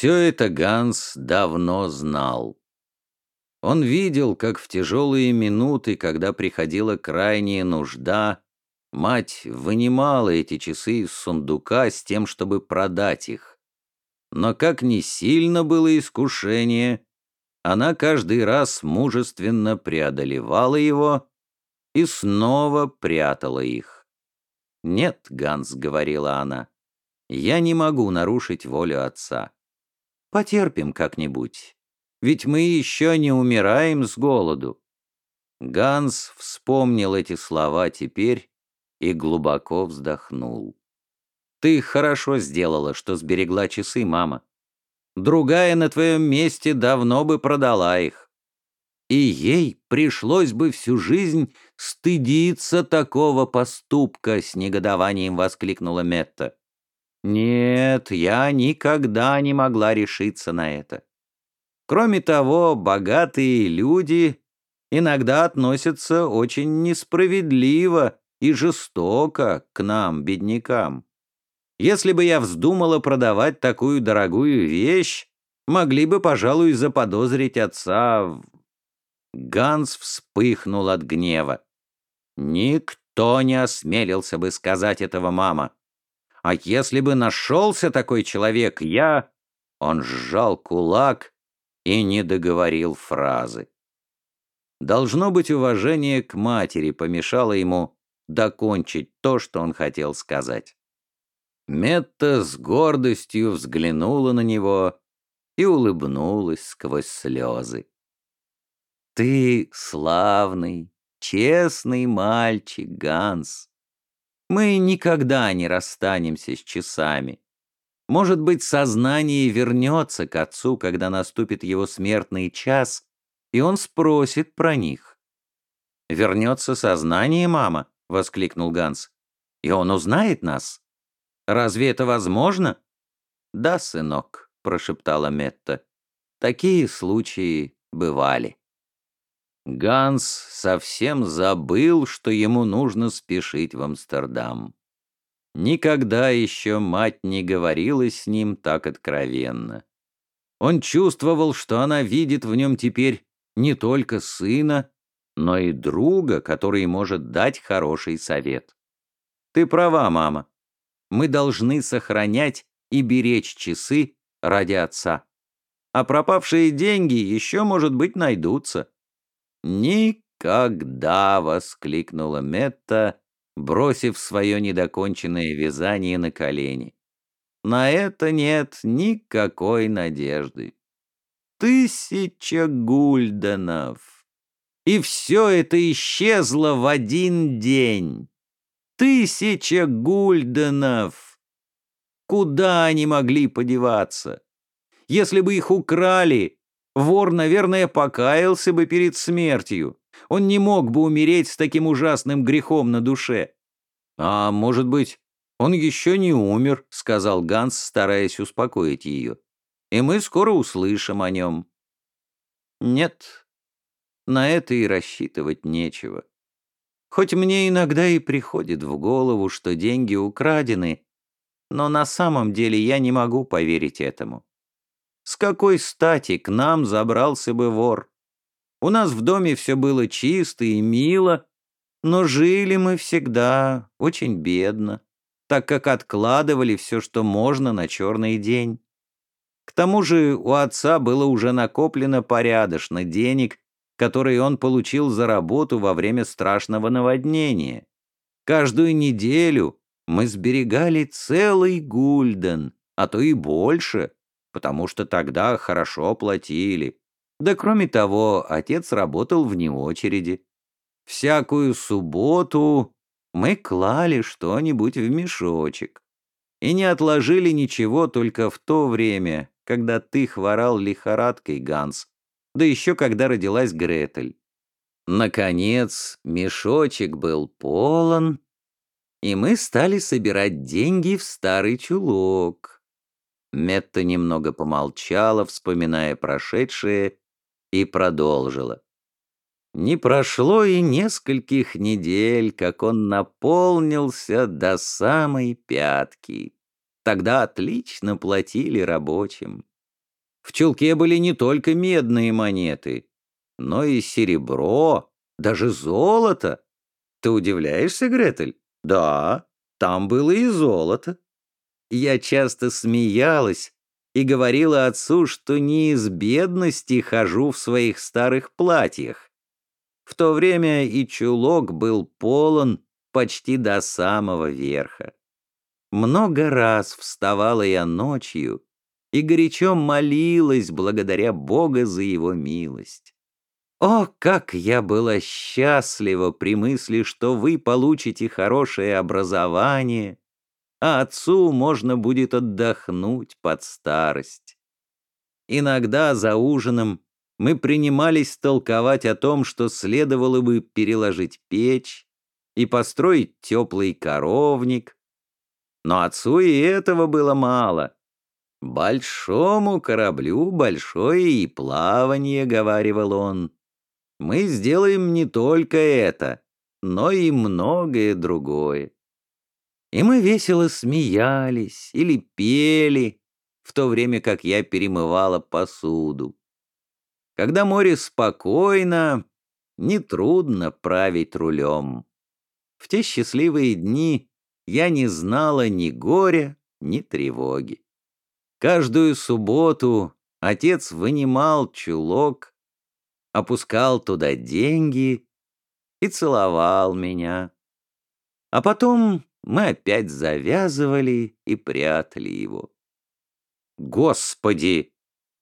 Все это Ганс давно знал. Он видел, как в тяжелые минуты, когда приходила крайняя нужда, мать вынимала эти часы из сундука с тем, чтобы продать их. Но как ни сильно было искушение, она каждый раз мужественно преодолевала его и снова прятала их. «Нет, Ганс», — говорила она, — «я не могу нарушить волю отца. Потерпим как-нибудь, ведь мы еще не умираем с голоду». Ганс вспомнил эти слова теперь и глубоко вздохнул. «Ты хорошо сделала, что сберегла часы, мама. Другая на твоем месте давно бы продала их. И ей пришлось бы всю жизнь стыдиться такого поступка, с негодованием воскликнула Метта. Нет, я никогда не могла решиться на это. Кроме того, богатые люди иногда относятся очень несправедливо и жестоко к нам, беднякам. Если бы я вздумала продавать такую дорогую вещь, могли бы, пожалуй, заподозрить отца. Ганс вспыхнул от гнева. Никто не осмелился бы сказать этого, мама. А если бы нашелся такой человек, я... Он сжал кулак и не договорил фразы. Должно быть, уважение к матери помешало ему докончить то, что он хотел сказать. Метта с гордостью взглянула на него и улыбнулась сквозь слезы. «Ты славный, честный мальчик, Ганс. Мы никогда не расстанемся с часами. Может быть, сознание вернется к отцу, когда наступит его смертный час, и он спросит про них». «Вернется сознание, мама?» — воскликнул Ганс. «И он узнает нас?» Разве это возможно?» «Да, сынок», — прошептала Метта. «Такие случаи бывали». Ганс совсем забыл, что ему нужно спешить в Амстердам. Никогда еще мать не говорила с ним так откровенно. Он чувствовал, что она видит в нем теперь не только сына, но и друга, который может дать хороший совет. «Ты права, мама мы должны сохранять и беречь часы ради отца. А пропавшие деньги еще, может быть, найдутся. «Никогда!» — воскликнула Метта, бросив свое недоконченное вязание на колени. «На это нет никакой надежды. Тысяча гульденов!» И все это исчезло в один день. Тысяча гульденов! Куда они могли подеваться? Если бы их украли, вор, наверное, покаялся бы перед смертью. Он не мог бы умереть с таким ужасным грехом на душе. А может быть, он еще не умер, сказал Ганс, стараясь успокоить ее. И мы скоро услышим о нем. Нет, на это и рассчитывать нечего. Хоть мне иногда и приходит в голову, что деньги украдены, но на самом деле я не могу поверить этому. С какой стати к нам забрался бы вор? У нас в доме все было чисто и мило, но жили мы всегда очень бедно, так как откладывали все, что можно на черный день. К тому же у отца было уже накоплено порядочно денег которые он получил за работу во время страшного наводнения. Каждую неделю мы сберегали целый гульден, а то и больше, потому что тогда хорошо платили. Да кроме того, отец работал вне очереди. Всякую субботу мы клали что-нибудь в мешочек и не отложили ничего только в то время, когда ты хворал лихорадкой, Ганс, да еще когда родилась Гретель. Наконец, мешочек был полон, и мы стали собирать деньги в старый чулок. Метта немного помолчала, вспоминая прошедшее, и продолжила. Не прошло и нескольких недель, как он наполнился до самой пятки. Тогда отлично платили рабочим. В чулке были не только медные монеты, но и серебро, даже золото. Ты удивляешься, Гретель? Да, там было и золото. Я часто смеялась и говорила отцу, что не из бедности хожу в своих старых платьях. В то время и чулок был полон почти до самого верха. Много раз вставала я ночью и горячо молилась благодаря Бога за его милость. О, как я была счастлива при мысли, что вы получите хорошее образование, а отцу можно будет отдохнуть под старость. Иногда за ужином мы принимались толковать о том, что следовало бы переложить печь и построить теплый коровник. Но отцу и этого было мало. «Большому кораблю большое и плавание», — говаривал он. «Мы сделаем не только это, но и многое другое». И мы весело смеялись или пели, в то время как я перемывала посуду. Когда море спокойно, нетрудно править рулем. В те счастливые дни я не знала ни горя, ни тревоги. Каждую субботу отец вынимал чулок, опускал туда деньги и целовал меня. А потом мы опять завязывали и прятали его. Господи,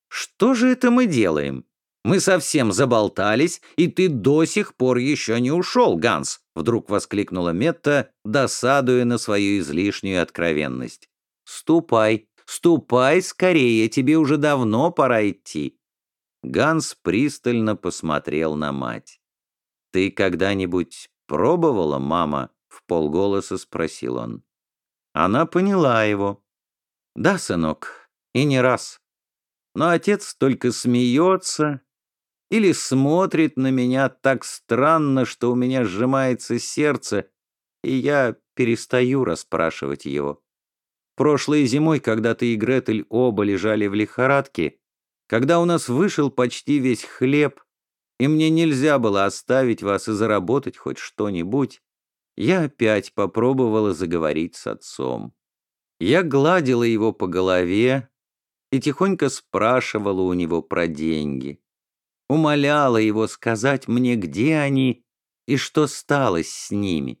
что же это мы делаем? Мы совсем заболтались, и ты до сих пор еще не ушел, Ганс!» Вдруг воскликнула Метта, досадуя на свою излишнюю откровенность. «Ступай, ступай скорее, тебе уже давно пора идти». Ганс пристально посмотрел на мать. «Ты когда-нибудь пробовала, мама?» — в спросил он. Она поняла его. «Да, сынок, и не раз. Но отец только смеется или смотрит на меня так странно, что у меня сжимается сердце, и я перестаю расспрашивать его. Прошлой зимой, когда ты и Гретель оба лежали в лихорадке, когда у нас вышел почти весь хлеб, и мне нельзя было оставить вас и заработать хоть что-нибудь, я опять попробовала заговорить с отцом. Я гладила его по голове и тихонько спрашивала у него про деньги умоляла его сказать мне, где они и что стало с ними.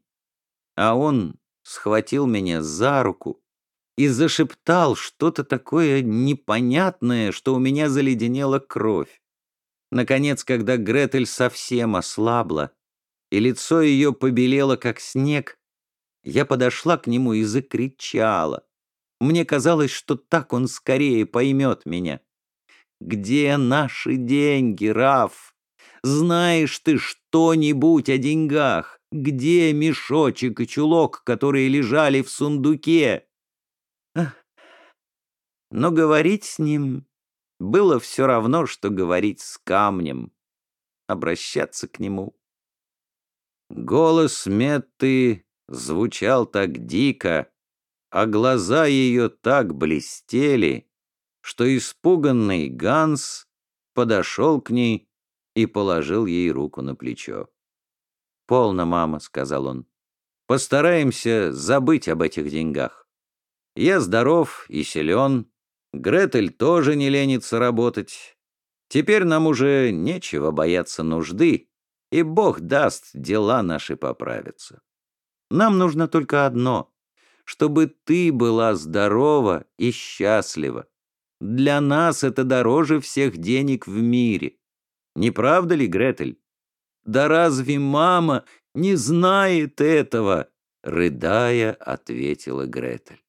А он схватил меня за руку и зашептал что-то такое непонятное, что у меня заледенела кровь. Наконец, когда Гретель совсем ослабла, и лицо ее побелело, как снег, я подошла к нему и закричала. Мне казалось, что так он скорее поймет меня. Где наши деньги, Раф? Знаешь ты что-нибудь о деньгах? Где мешочек и чулок, которые лежали в сундуке? Но говорить с ним было все равно, что говорить с камнем, обращаться к нему. Голос Метты звучал так дико, а глаза ее так блестели, что испуганный Ганс подошел к ней и положил ей руку на плечо. «Полно, мама», — сказал он. «Постараемся забыть об этих деньгах. Я здоров и силен, Гретель тоже не ленится работать. Теперь нам уже нечего бояться нужды, и Бог даст, дела наши поправятся. Нам нужно только одно — чтобы ты была здорова и счастлива. Для нас это дороже всех денег в мире. Не правда ли, Гретель? Да разве мама не знает этого? Рыдая, ответила Гретель.